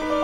Bye.